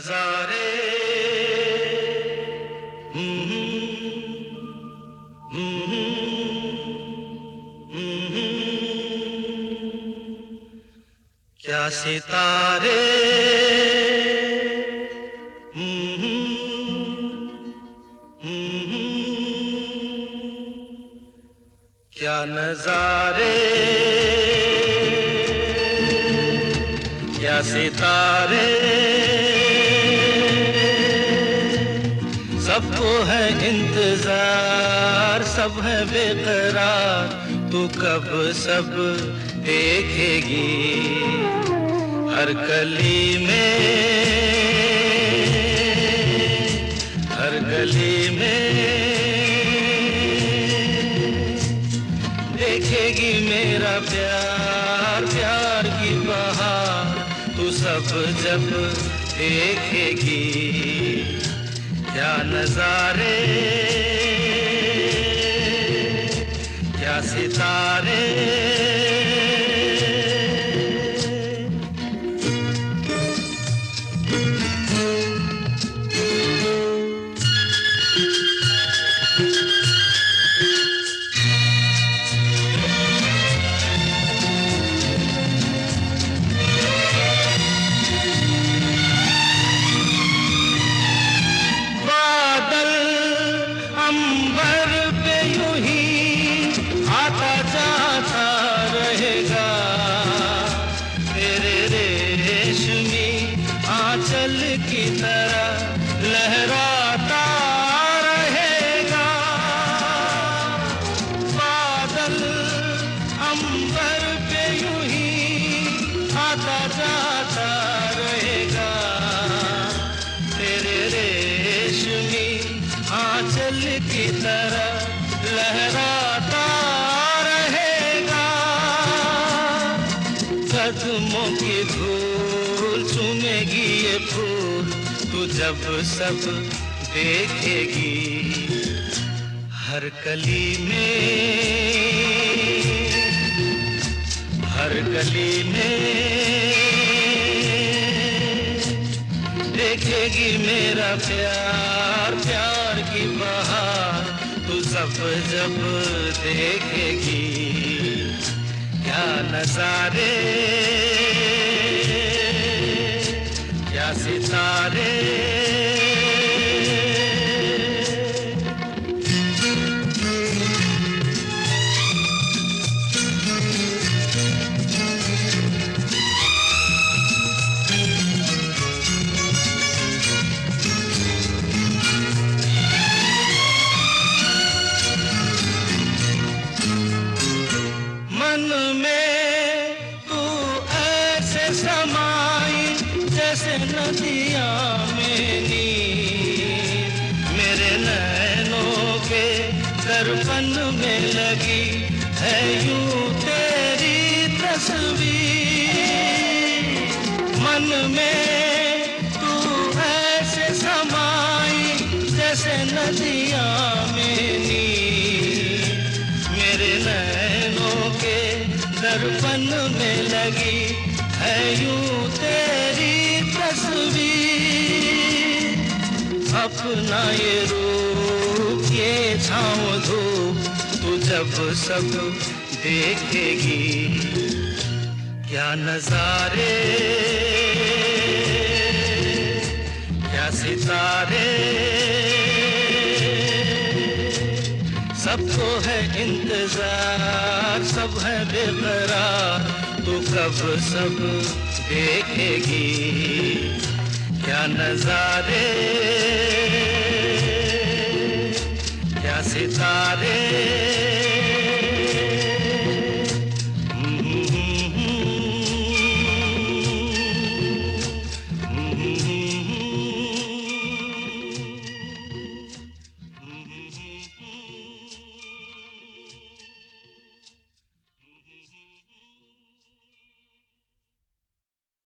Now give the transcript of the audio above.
नजारे। क्या सितारे। क्या नजारे। सितारे। सबको है इंतज़ार, सब है बेकरार। तू कब सब देखेगी? हर गली में, हर गली में। देखेगी मेरा प्यार। सब जब देखेगी क्या नजारे क्या सितारे। अंबर पे यूँ ही आता जाता रहेगा। तेरे रेशमी आंचल की तरह लहराता रहेगा। बादल अंबर पे यूँ ही आता जाता आंचल की तरह लहराता रहेगा। कदमों की धूल चूमेगी ये फूल, तू जब सब देखेगी। हर कली में, हर गली में देखेगी मेरा प्यार प्यार की बहार तू सब जब देखेगी। क्या नजारे क्या सितारे मन में तू ऐसे समाई जैसे नदियाँ में नीर मेरे नैनों के दर्पण में लगी है यूँ तेरी तस्वीर। मन में तू ऐसे समाई जैसे नदियाँ में नीर मेरे नैनों के दर्पण में लगी है यूँ तेरी तस्वीर। अपना ये रूप, ये छाँव धूप, तू जब सब देखेगी, क्या नजारे, क्या सितारे। सबको है इंतज़ार सब है बेकरार तू कब सब देखेगी? क्या नजारे क्या सितारे?